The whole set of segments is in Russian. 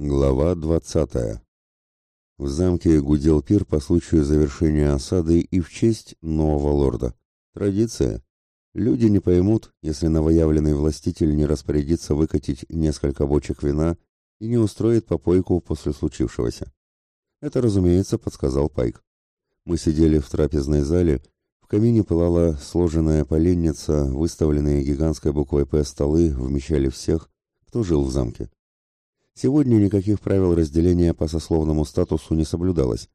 Глава 20. В замке гудел пир по случаю завершения осады и в честь нового лорда. Традиция. Люди не поймут, если новоявленный властитель не распорядится выкатить несколько бочек вина и не устроит попойку после случившегося. Это, разумеется, подсказал Пайк. Мы сидели в трапезной зале, в камине пылала сложенная поленница, выставленные гигантской буквой «П» столы вмещали всех, кто жил в замке. Сегодня никаких правил разделения по сословному статусу не соблюдалось.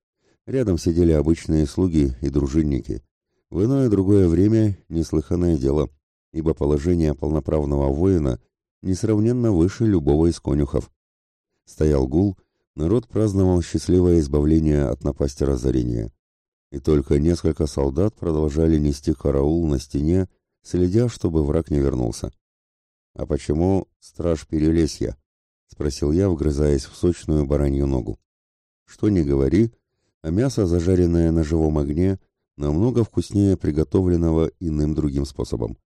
Рядом сидели обычные слуги и дружинники. В иное другое время неслыханное дело, ибо положение полноправного воина несравненно выше любого из конюхов. Стоял гул, народ праздновал счастливое избавление от напасти разорения. И только несколько солдат продолжали нести караул на стене, следя, чтобы враг не вернулся. А почему страж Перелесья? Спросил я, вгрызаясь в сочную баранью ногу. Что ни говори, а мясо, зажаренное на живом огне, намного вкуснее приготовленного иным другим способом.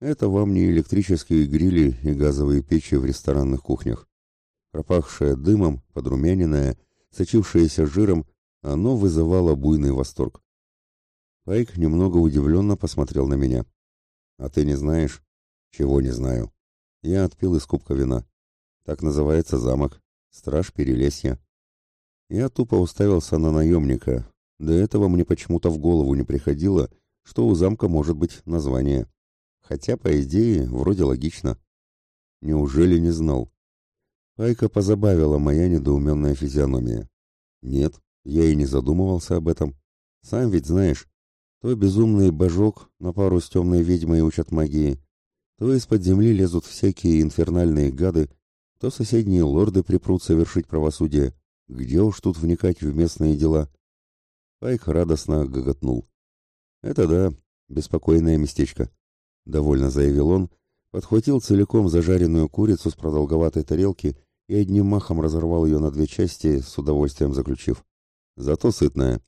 Это вам не электрические грили и газовые печи в ресторанных кухнях. Пропахшее дымом, подрумяненное, сочившееся жиром, оно вызывало буйный восторг. Пайк немного удивленно посмотрел на меня. «А ты не знаешь?» «Чего не знаю?» Я отпил из кубка вина. Так называется замок. Страж Перелесья. Я тупо уставился на наемника. До этого мне почему-то в голову не приходило, что у замка может быть название. Хотя, по идее, вроде логично. Неужели не знал? Пайка позабавила моя недоуменная физиономия. Нет, я и не задумывался об этом. Сам ведь знаешь, то безумный божок на пару с темной ведьмой учат магии, то из-под земли лезут всякие инфернальные гады, то соседние лорды припрут совершить правосудие. Где уж тут вникать в местные дела? Пайк радостно гоготнул. «Это да, беспокойное местечко», — довольно заявил он, подхватил целиком зажаренную курицу с продолговатой тарелки и одним махом разорвал ее на две части, с удовольствием заключив. «Зато сытная».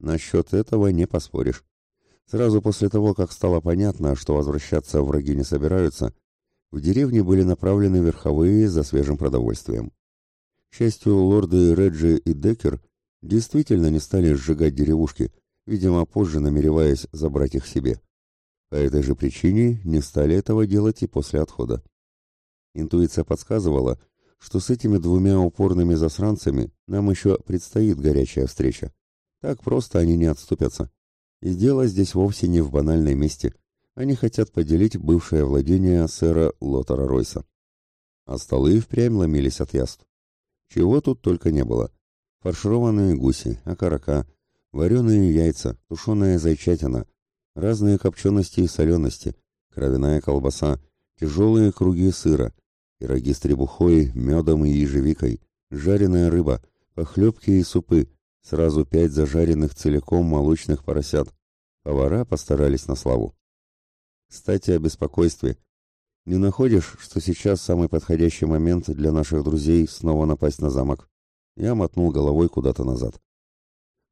Насчет этого не поспоришь. Сразу после того, как стало понятно, что возвращаться враги не собираются, в деревне были направлены верховые за свежим продовольствием. К счастью, лорды Реджи и Деккер действительно не стали сжигать деревушки, видимо, позже намереваясь забрать их себе. По этой же причине не стали этого делать и после отхода. Интуиция подсказывала, что с этими двумя упорными засранцами нам еще предстоит горячая встреча. Так просто они не отступятся. И дело здесь вовсе не в банальной мести. Они хотят поделить бывшее владение сэра Лотера Ройса. А столы впрямь ломились от яств. Чего тут только не было. Фаршированные гуси, окорока, вареные яйца, тушеная зайчатина, разные копчености и солености, кровяная колбаса, тяжелые круги сыра, пироги с требухой, медом и ежевикой, жареная рыба, похлебки и супы, сразу пять зажаренных целиком молочных поросят. Повара постарались на славу. Кстати, о беспокойстве. Не находишь, что сейчас самый подходящий момент для наших друзей снова напасть на замок? Я мотнул головой куда-то назад.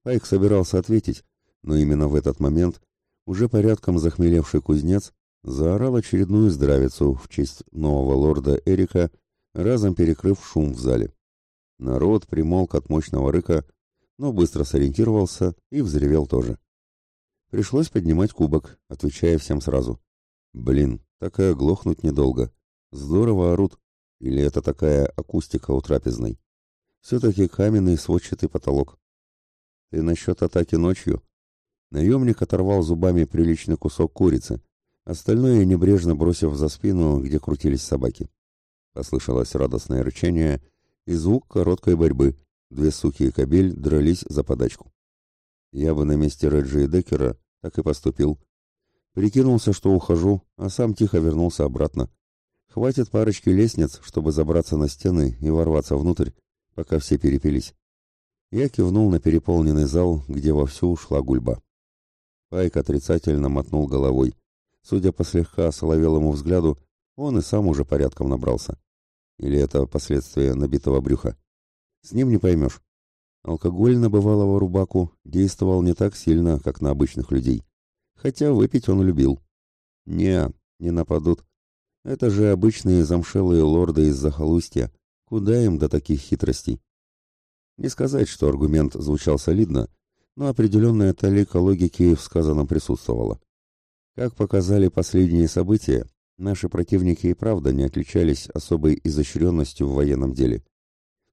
Пайк собирался ответить, но именно в этот момент уже порядком захмелевший кузнец заорал очередную здравицу в честь нового лорда Эрика, разом перекрыв шум в зале. Народ примолк от мощного рыка, но быстро сориентировался и взревел тоже. Пришлось поднимать кубок, отвечая всем сразу. Блин, такая глохнуть недолго. Здорово орут. Или это такая акустика у трапезной? Все-таки каменный сводчатый потолок. Ты насчет атаки ночью? Наемник оторвал зубами приличный кусок курицы, остальное небрежно бросив за спину, где крутились собаки. Послышалось радостное рычание и звук короткой борьбы. Две суки и кобель дрались за подачку. Я бы на месте Реджи и Деккера так и поступил. Прикинулся, что ухожу, а сам тихо вернулся обратно. Хватит парочки лестниц, чтобы забраться на стены и ворваться внутрь, пока все перепились. Я кивнул на переполненный зал, где вовсю ушла гульба. Пайк отрицательно мотнул головой. Судя по слегка соловелому взгляду, он и сам уже порядком набрался. Или это последствия набитого брюха? С ним не поймешь. Алкоголь на бывалого рубаку действовал не так сильно, как на обычных людей хотя выпить он любил. Не, не нападут. Это же обычные замшелые лорды из захолустья, Куда им до таких хитростей? Не сказать, что аргумент звучал солидно, но определенная талика логики в сказанном присутствовала. Как показали последние события, наши противники и правда не отличались особой изощренностью в военном деле.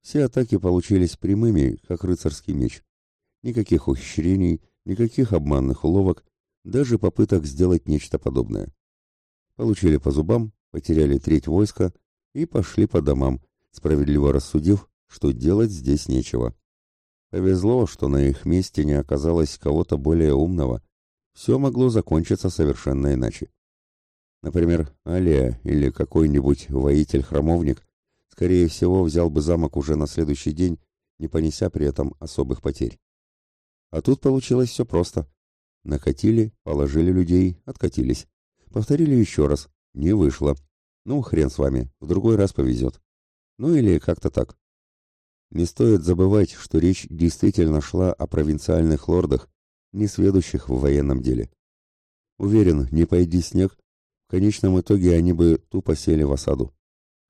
Все атаки получились прямыми, как рыцарский меч. Никаких ухищрений, никаких обманных уловок, даже попыток сделать нечто подобное. Получили по зубам, потеряли треть войска и пошли по домам, справедливо рассудив, что делать здесь нечего. Повезло, что на их месте не оказалось кого-то более умного. Все могло закончиться совершенно иначе. Например, Алия или какой-нибудь воитель-храмовник, скорее всего, взял бы замок уже на следующий день, не понеся при этом особых потерь. А тут получилось все просто. Накатили, положили людей, откатились. Повторили еще раз. Не вышло. Ну, хрен с вами, в другой раз повезет. Ну или как-то так. Не стоит забывать, что речь действительно шла о провинциальных лордах, не сведущих в военном деле. Уверен, не пойди снег, в конечном итоге они бы тупо сели в осаду,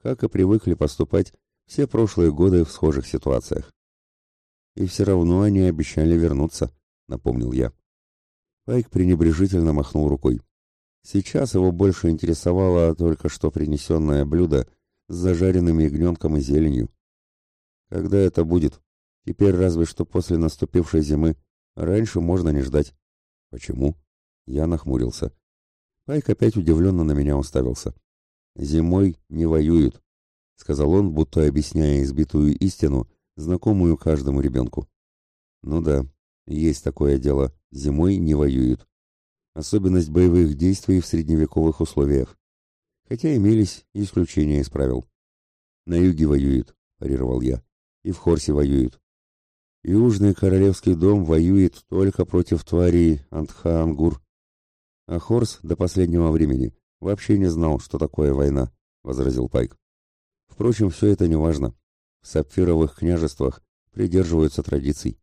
как и привыкли поступать все прошлые годы в схожих ситуациях. И все равно они обещали вернуться, напомнил я. Пайк пренебрежительно махнул рукой. Сейчас его больше интересовало только что принесенное блюдо с зажаренным ягненком и зеленью. Когда это будет? Теперь разве что после наступившей зимы. Раньше можно не ждать. Почему? Я нахмурился. Пайк опять удивленно на меня уставился. Зимой не воюют, сказал он, будто объясняя избитую истину, знакомую каждому ребенку. Ну да, есть такое дело. Зимой не воюют. Особенность боевых действий в средневековых условиях. Хотя имелись исключения из правил. На юге воюют, парировал я и в Хорсе воюют. Южный королевский дом воюет только против тварей Антха-Ангур. А Хорс до последнего времени вообще не знал, что такое война, возразил Пайк. Впрочем, все это не важно. В сапфировых княжествах придерживаются традиций.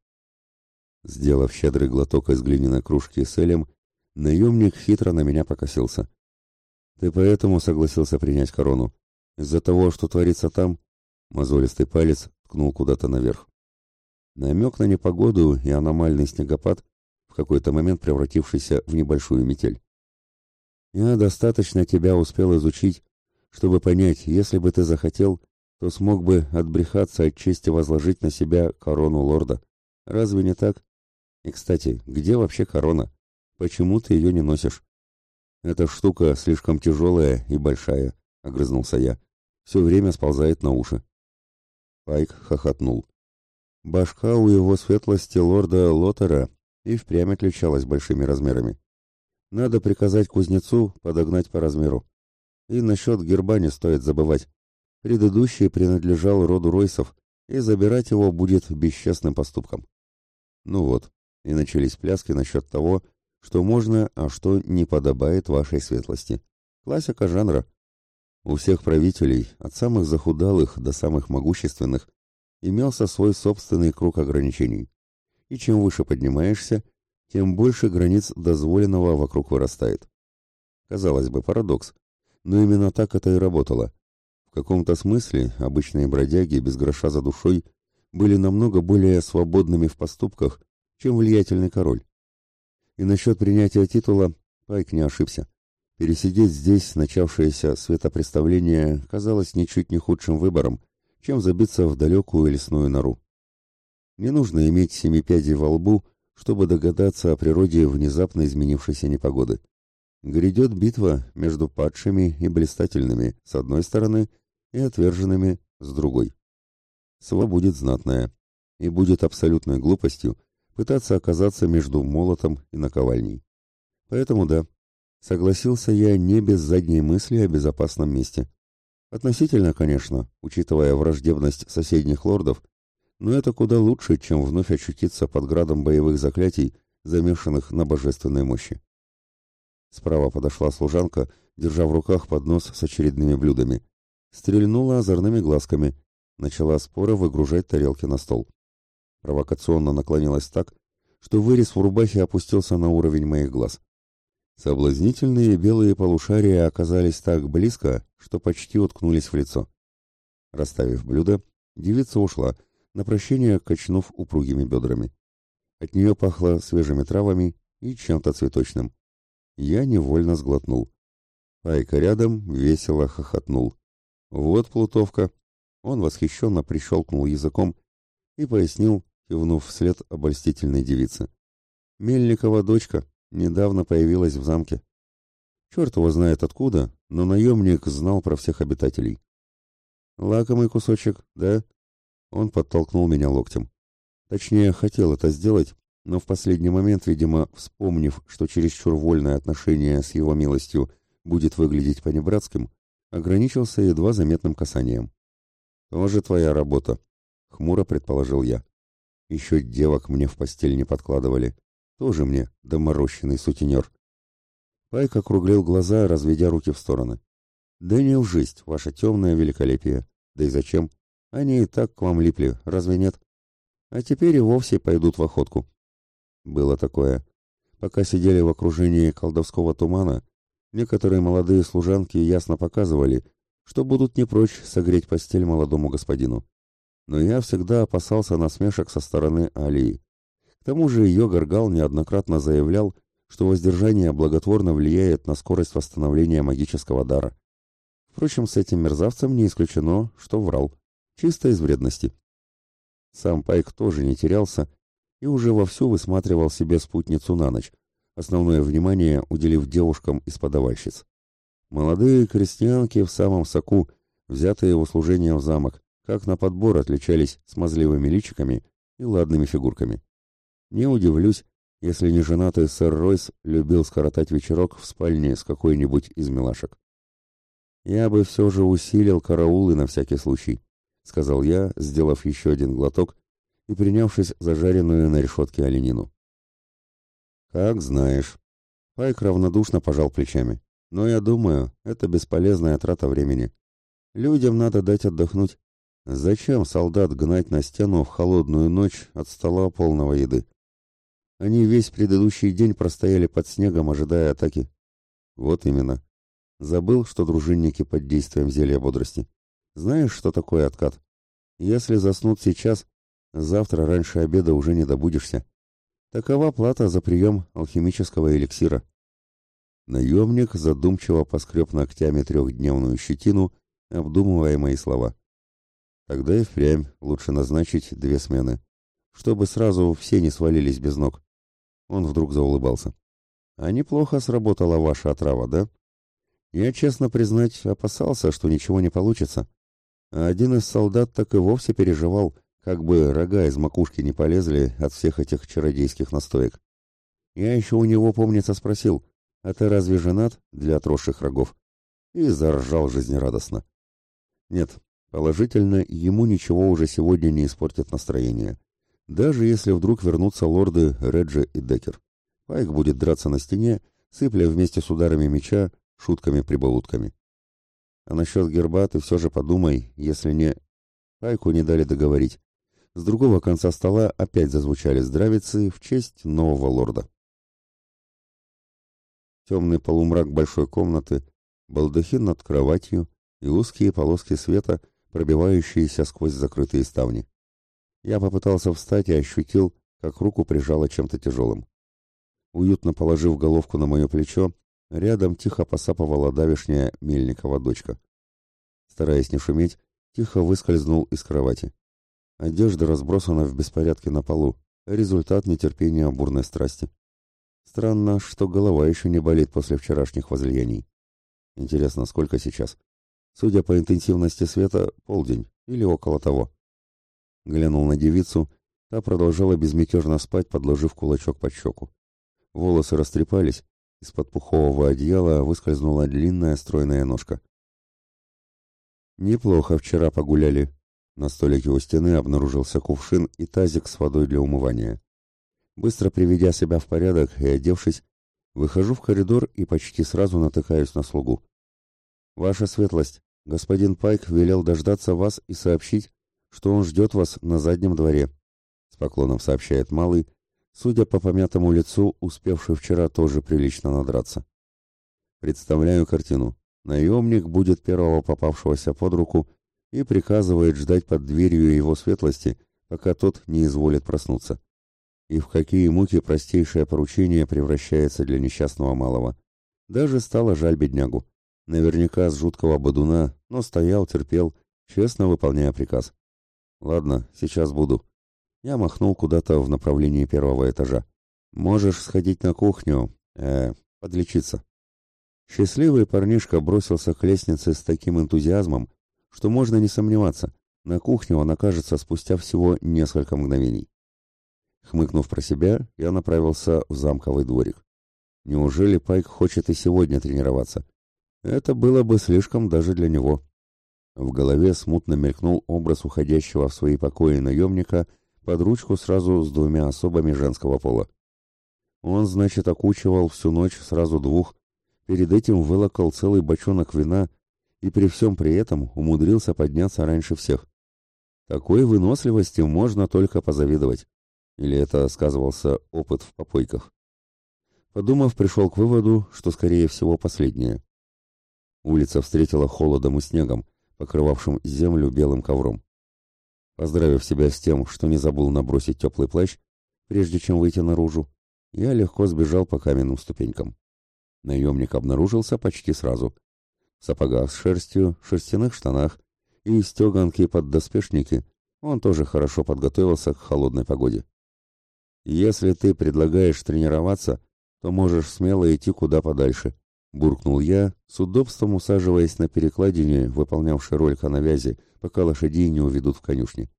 Сделав щедрый глоток из глиняной кружки с элем, наемник хитро на меня покосился. Ты поэтому согласился принять корону? Из-за того, что творится там? Мозолистый палец ткнул куда-то наверх. Намек на непогоду и аномальный снегопад, в какой-то момент превратившийся в небольшую метель. Я достаточно тебя успел изучить, чтобы понять, если бы ты захотел, то смог бы отбрехаться от чести возложить на себя корону лорда. Разве не так? И, кстати, где вообще корона? Почему ты ее не носишь? Эта штука слишком тяжелая и большая, — огрызнулся я. Все время сползает на уши. Пайк хохотнул. Башка у его светлости лорда Лотера и впрямь отличалась большими размерами. Надо приказать кузнецу подогнать по размеру. И насчет герба не стоит забывать. Предыдущий принадлежал роду Ройсов, и забирать его будет бесчестным поступком. Ну вот, и начались пляски насчет того, что можно, а что не подобает вашей светлости. Классика жанра. У всех правителей, от самых захудалых до самых могущественных, имелся свой собственный круг ограничений. И чем выше поднимаешься, тем больше границ дозволенного вокруг вырастает. Казалось бы, парадокс, но именно так это и работало. В каком-то смысле обычные бродяги без гроша за душой были намного более свободными в поступках, чем влиятельный король. И насчет принятия титула Пайк не ошибся. Пересидеть здесь начавшееся светопреставление казалось ничуть не худшим выбором, чем забиться в далекую лесную нору. Не нужно иметь семи пядей во лбу, чтобы догадаться о природе внезапно изменившейся непогоды. Грядет битва между падшими и блистательными с одной стороны и отверженными с другой. Сва будет знатная, и будет абсолютной глупостью пытаться оказаться между молотом и наковальней. Поэтому да, Согласился я не без задней мысли о безопасном месте. Относительно, конечно, учитывая враждебность соседних лордов, но это куда лучше, чем вновь очутиться под градом боевых заклятий, замешанных на божественной мощи. Справа подошла служанка, держа в руках поднос с очередными блюдами. Стрельнула озорными глазками, начала споро выгружать тарелки на стол. Провокационно наклонилась так, что вырез в рубахе опустился на уровень моих глаз. Соблазнительные белые полушария оказались так близко, что почти уткнулись в лицо. Расставив блюдо, девица ушла, на прощение качнув упругими бедрами. От нее пахло свежими травами и чем-то цветочным. Я невольно сглотнул. Пайка рядом весело хохотнул. «Вот плутовка!» Он восхищенно прищелкнул языком и пояснил, кивнув вслед обольстительной девице. «Мельникова дочка недавно появилась в замке. Черт его знает откуда, но наемник знал про всех обитателей. «Лакомый кусочек, да?» Он подтолкнул меня локтем. Точнее, хотел это сделать, но в последний момент, видимо, вспомнив, что чересчур вольное отношение с его милостью будет выглядеть понебратским, ограничился едва заметным касанием. «Тоже твоя работа», — хмуро предположил я. «Еще девок мне в постель не подкладывали. Тоже мне доморощенный сутенер». Пайк округлил глаза, разведя руки в стороны. «Да не ужесть, ваше темное великолепие. Да и зачем? Они и так к вам липли, разве нет? А теперь и вовсе пойдут в охотку». Было такое. Пока сидели в окружении колдовского тумана, некоторые молодые служанки ясно показывали, что будут не прочь согреть постель молодому господину. Но я всегда опасался насмешек со стороны Алии. К тому же ее Горгал неоднократно заявлял, что воздержание благотворно влияет на скорость восстановления магического дара. Впрочем, с этим мерзавцем не исключено, что врал. Чисто из вредности. Сам Пайк тоже не терялся и уже вовсю высматривал себе спутницу на ночь, основное внимание уделив девушкам из подавальщиц. Молодые крестьянки в самом соку, взятые в услужение в замок, как на подбор отличались смазливыми личиками и ладными фигурками. Не удивлюсь, если не женатый сэр Ройс любил скоротать вечерок в спальне с какой-нибудь из милашек. «Я бы все же усилил караулы на всякий случай», — сказал я, сделав еще один глоток и принявшись за жареную на решетке оленину. «Как знаешь». Пайк равнодушно пожал плечами. «Но я думаю, это бесполезная трата времени. Людям надо дать отдохнуть. Зачем солдат гнать на стену в холодную ночь от стола полного еды? Они весь предыдущий день простояли под снегом, ожидая атаки. Вот именно. Забыл, что дружинники под действием зелья бодрости. Знаешь, что такое откат? Если заснут сейчас, завтра раньше обеда уже не добудешься. Такова плата за прием алхимического эликсира. Наемник задумчиво поскреб ногтями трехдневную щетину, обдумывая мои слова. Тогда и впрямь лучше назначить две смены, чтобы сразу все не свалились без ног. Он вдруг заулыбался. А неплохо сработала ваша отрава, да? Я, честно признать, опасался, что ничего не получится. А один из солдат так и вовсе переживал, как бы рога из макушки не полезли от всех этих чародейских настоек. Я еще у него, помнится, спросил, а ты разве женат для отросших рогов? И заржал жизнерадостно. Нет, положительно, ему ничего уже сегодня не испортит настроение даже если вдруг вернутся лорды Реджи и Декер. Пайк будет драться на стене, сыпля вместе с ударами меча, шутками-прибаутками. А насчет герба ты все же подумай, если не... Пайку не дали договорить. С другого конца стола опять зазвучали здравицы в честь нового лорда. Темный полумрак большой комнаты, балдахин над кроватью и узкие полоски света, пробивающиеся сквозь закрытые ставни. Я попытался встать и ощутил, как руку прижало чем-то тяжелым. Уютно положив головку на мое плечо, рядом тихо посапывала давешняя Мельникова дочка. Стараясь не шуметь, тихо выскользнул из кровати. Одежда разбросана в беспорядке на полу, результат нетерпения бурной страсти. Странно, что голова еще не болит после вчерашних возлияний. Интересно, сколько сейчас? Судя по интенсивности света, полдень или около того. Глянул на девицу, та продолжала безмятежно спать, подложив кулачок под щеку. Волосы растрепались, из-под пухового одеяла выскользнула длинная стройная ножка. Неплохо вчера погуляли. На столике у стены обнаружился кувшин и тазик с водой для умывания. Быстро приведя себя в порядок и одевшись, выхожу в коридор и почти сразу натыкаюсь на слугу. «Ваша светлость, господин Пайк велел дождаться вас и сообщить, что он ждет вас на заднем дворе», — с поклоном сообщает малый, судя по помятому лицу, успевший вчера тоже прилично надраться. Представляю картину. Наемник будет первого попавшегося под руку и приказывает ждать под дверью его светлости, пока тот не изволит проснуться. И в какие муки простейшее поручение превращается для несчастного малого. Даже стало жаль беднягу. Наверняка с жуткого бодуна, но стоял, терпел, честно выполняя приказ. «Ладно, сейчас буду». Я махнул куда-то в направлении первого этажа. «Можешь сходить на кухню, э, подлечиться». Счастливый парнишка бросился к лестнице с таким энтузиазмом, что можно не сомневаться, на кухню он окажется спустя всего несколько мгновений. Хмыкнув про себя, я направился в замковый дворик. Неужели Пайк хочет и сегодня тренироваться? Это было бы слишком даже для него. В голове смутно мелькнул образ уходящего в свои покои наемника под ручку сразу с двумя особами женского пола. Он, значит, окучивал всю ночь сразу двух, перед этим вылокал целый бочонок вина и при всем при этом умудрился подняться раньше всех. Такой выносливости можно только позавидовать. Или это сказывался опыт в попойках. Подумав, пришел к выводу, что, скорее всего, последнее. Улица встретила холодом и снегом, покрывавшим землю белым ковром. Поздравив себя с тем, что не забыл набросить теплый плащ, прежде чем выйти наружу, я легко сбежал по каменным ступенькам. Наемник обнаружился почти сразу. В сапогах с шерстью, шерстяных штанах и стеганки под доспешники он тоже хорошо подготовился к холодной погоде. «Если ты предлагаешь тренироваться, то можешь смело идти куда подальше», — буркнул я, с удобством усаживаясь на перекладине, выполнявшей роль коновязи, пока лошадей не уведут в конюшни.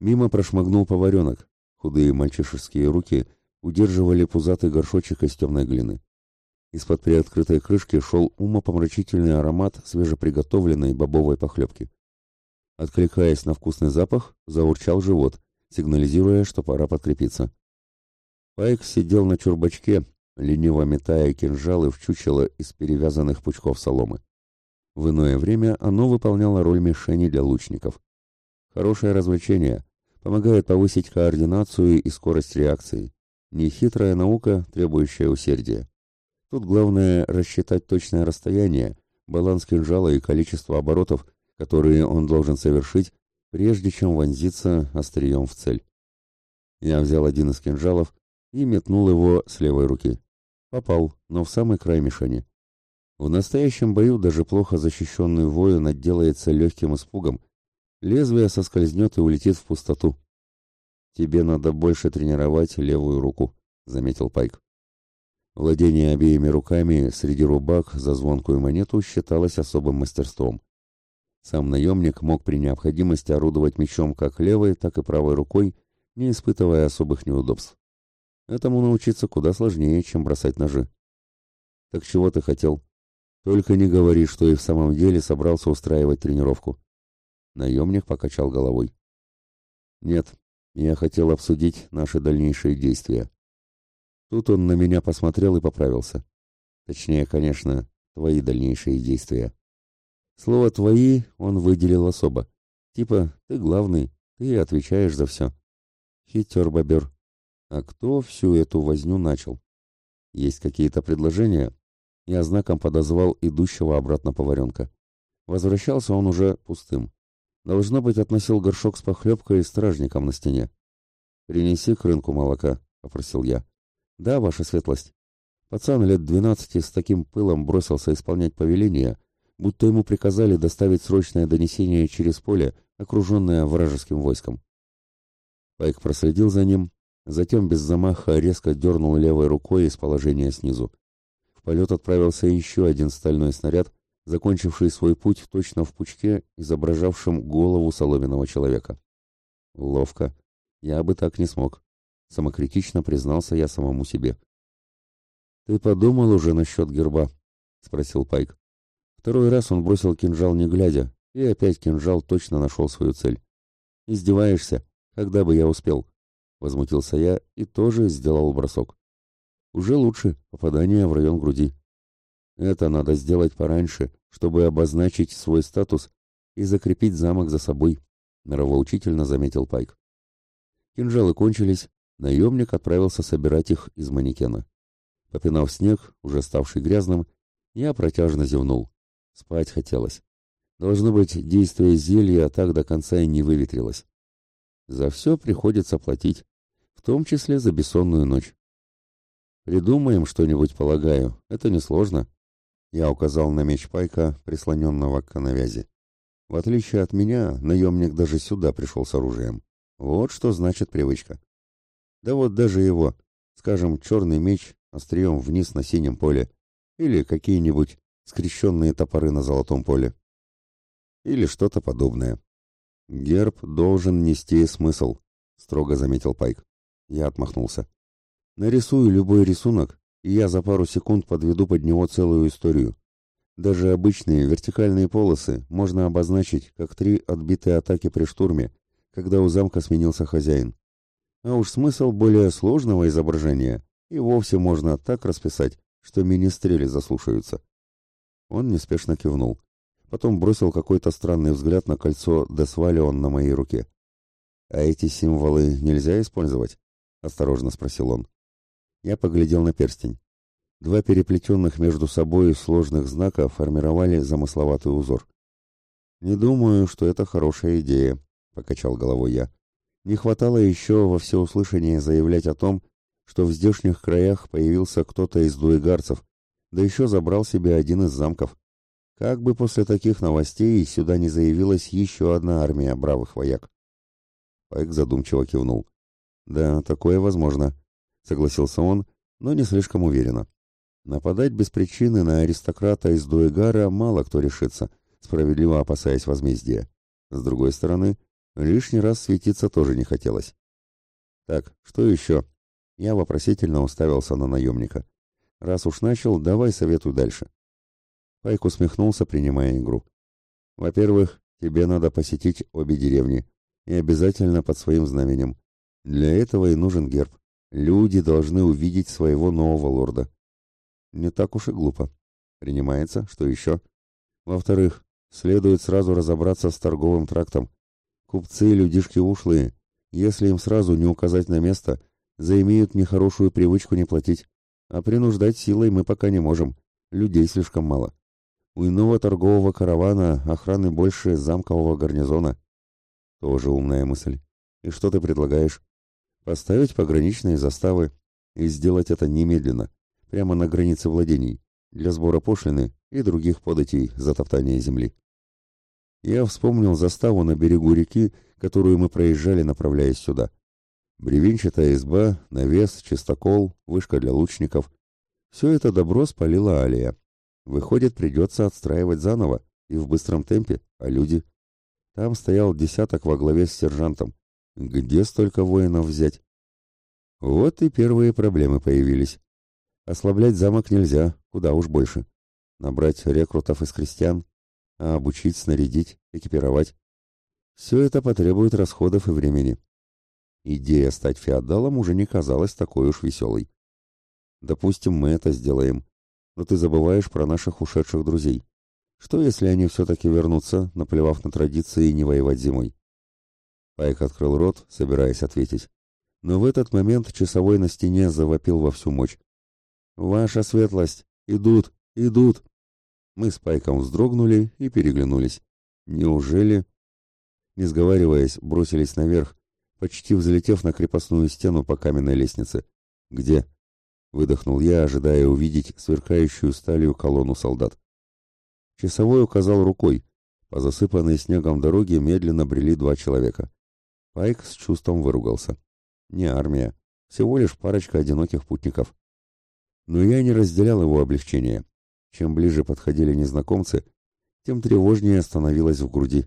Мимо прошмыгнул поваренок. Худые мальчишеские руки удерживали пузатый горшочек из темной глины. Из-под приоткрытой крышки шел умопомрачительный аромат свежеприготовленной бобовой похлебки. Откликаясь на вкусный запах, заурчал живот, сигнализируя, что пора подкрепиться. Пайк сидел на чурбачке, лениво метая кинжалы в чучело из перевязанных пучков соломы. В иное время оно выполняло роль мишени для лучников. Хорошее развлечение, помогает повысить координацию и скорость реакции. Нехитрая наука, требующая усердия. Тут главное рассчитать точное расстояние, баланс кинжала и количество оборотов, которые он должен совершить, прежде чем вонзиться острием в цель. Я взял один из кинжалов и метнул его с левой руки. Попал, но в самый край мишени. В настоящем бою даже плохо защищенный воин отделается легким испугом. Лезвие соскользнет и улетит в пустоту. «Тебе надо больше тренировать левую руку», — заметил Пайк. Владение обеими руками среди рубак за звонкую монету считалось особым мастерством. Сам наемник мог при необходимости орудовать мечом как левой, так и правой рукой, не испытывая особых неудобств. Этому научиться куда сложнее, чем бросать ножи. «Так чего ты хотел?» «Только не говори, что и в самом деле собрался устраивать тренировку». Наемник покачал головой. «Нет, я хотел обсудить наши дальнейшие действия». Тут он на меня посмотрел и поправился. Точнее, конечно, твои дальнейшие действия. Слово «твои» он выделил особо. Типа, ты главный, ты отвечаешь за все. Хитер бобер. А кто всю эту возню начал? Есть какие-то предложения? Я знаком подозвал идущего обратно поваренка. Возвращался он уже пустым. Должно быть, относил горшок с похлебкой стражником на стене. «Принеси к рынку молока», — попросил я. «Да, ваша светлость». Пацан лет двенадцати с таким пылом бросился исполнять повеление, будто ему приказали доставить срочное донесение через поле, окруженное вражеским войском. Пайк проследил за ним, затем без замаха резко дернул левой рукой из положения снизу. В полет отправился еще один стальной снаряд, закончивший свой путь точно в пучке, изображавшем голову соломенного человека. Ловко. Я бы так не смог. Самокритично признался я самому себе. «Ты подумал уже насчет герба?» — спросил Пайк. Второй раз он бросил кинжал не глядя, и опять кинжал точно нашел свою цель. «Издеваешься? Когда бы я успел?» Возмутился я и тоже сделал бросок. «Уже лучше, попадание в район груди. Это надо сделать пораньше, чтобы обозначить свой статус и закрепить замок за собой», норовоучительно заметил Пайк. Кинжалы кончились, наемник отправился собирать их из манекена. Попинав снег, уже ставший грязным, я протяжно зевнул. Спать хотелось. Должно быть, действие зелья так до конца и не выветрилось. За все приходится платить, в том числе за бессонную ночь. Придумаем что-нибудь, полагаю, это несложно. Я указал на меч Пайка, прислоненного к канавязи. В отличие от меня, наемник даже сюда пришел с оружием. Вот что значит привычка. Да вот даже его, скажем, черный меч острием вниз на синем поле, или какие-нибудь скрещенные топоры на золотом поле. Или что-то подобное. Герб должен нести смысл, строго заметил Пайк. Я отмахнулся. Нарисую любой рисунок, и я за пару секунд подведу под него целую историю. Даже обычные вертикальные полосы можно обозначить как три отбитые атаки при штурме, когда у замка сменился хозяин. А уж смысл более сложного изображения и вовсе можно так расписать, что министрели заслушаются. Он неспешно кивнул. Потом бросил какой-то странный взгляд на кольцо Десвалион на моей руке. «А эти символы нельзя использовать?» — осторожно спросил он. Я поглядел на перстень. Два переплетенных между собой сложных знака формировали замысловатый узор. «Не думаю, что это хорошая идея», — покачал головой я. «Не хватало еще во всеуслышание заявлять о том, что в здешних краях появился кто-то из дуэгарцев, да еще забрал себе один из замков. Как бы после таких новостей сюда не заявилась еще одна армия бравых вояк?» Пайк задумчиво кивнул. «Да, такое возможно», — согласился он, но не слишком уверенно. Нападать без причины на аристократа из Дуэгара мало кто решится, справедливо опасаясь возмездия. С другой стороны, лишний раз светиться тоже не хотелось. Так, что еще? Я вопросительно уставился на наемника. Раз уж начал, давай советуй дальше. Пайк усмехнулся, принимая игру. Во-первых, тебе надо посетить обе деревни, и обязательно под своим знаменем. Для этого и нужен герб. Люди должны увидеть своего нового лорда. Не так уж и глупо. Принимается. Что еще? Во-вторых, следует сразу разобраться с торговым трактом. Купцы людишки ушлые. Если им сразу не указать на место, заимеют нехорошую привычку не платить. А принуждать силой мы пока не можем. Людей слишком мало. У иного торгового каравана охраны больше замкового гарнизона. Тоже умная мысль. И что ты предлагаешь? Поставить пограничные заставы и сделать это немедленно прямо на границе владений, для сбора пошлины и других податей за топтание земли. Я вспомнил заставу на берегу реки, которую мы проезжали, направляясь сюда. Бревенчатая изба, навес, чистокол, вышка для лучников. Все это добро спалила Алия. Выходит, придется отстраивать заново, и в быстром темпе, а люди... Там стоял десяток во главе с сержантом. Где столько воинов взять? Вот и первые проблемы появились. Ослаблять замок нельзя, куда уж больше. Набрать рекрутов из крестьян, а обучить, снарядить, экипировать. Все это потребует расходов и времени. Идея стать феодалом уже не казалась такой уж веселой. Допустим, мы это сделаем, но ты забываешь про наших ушедших друзей. Что, если они все-таки вернутся, наплевав на традиции не воевать зимой? Пайк открыл рот, собираясь ответить. Но в этот момент часовой на стене завопил во всю мощь. «Ваша светлость! Идут! Идут!» Мы с Пайком вздрогнули и переглянулись. «Неужели?» Не сговариваясь, бросились наверх, почти взлетев на крепостную стену по каменной лестнице. «Где?» — выдохнул я, ожидая увидеть сверкающую сталью колонну солдат. Часовой указал рукой. По засыпанной снегом дороге медленно брели два человека. Пайк с чувством выругался. Не армия, всего лишь парочка одиноких путников. Но я не разделял его облегчения. Чем ближе подходили незнакомцы, тем тревожнее становилось в груди.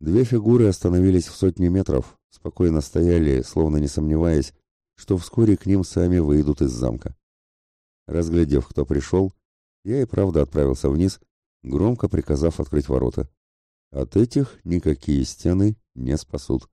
Две фигуры остановились в сотне метров, спокойно стояли, словно не сомневаясь, что вскоре к ним сами выйдут из замка. Разглядев, кто пришел, я и правда отправился вниз, громко приказав открыть ворота. От этих никакие стены не спасут.